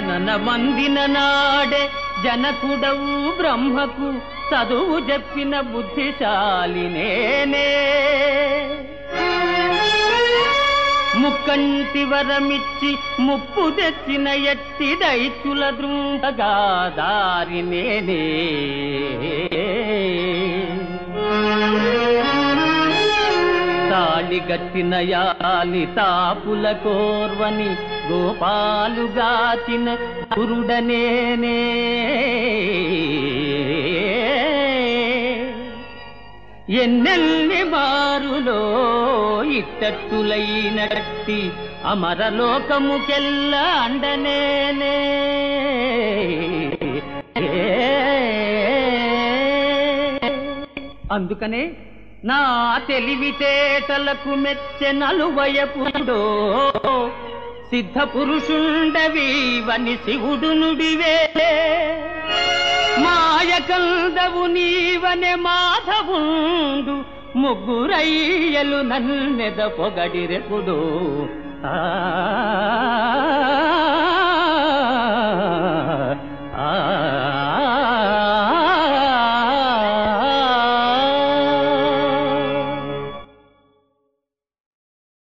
జనన మందిన నాడే జనకుడవు బ్రహ్మకు చదువు చెప్పిన బుద్ధిశాలి నేనే. ముక్కంటి వరమిచ్చి ముప్పు తెచ్చిన ఎట్టి దైత్యుల దృంగగా దారి నేనే. గాలి గట్టిన యాలి తాపుల కోర్వని గోపాలుగాచిన గురుడనేనే. ఎన్నెల్లి మారులో ఇట్టట్టులైనట్టి అమరలోకముకెల్ల అండనేనే. అందుకనే నా తెలివితేటలకు మెచ్చె నలువయపుడో. సిద్ధ పురుషుండవీవని శివుడు నుడివే మాయకందవు నీవనే మాధవుండు. ముగ్గురయ్యలు నన్నెద పొగడిరెపుడు ఆ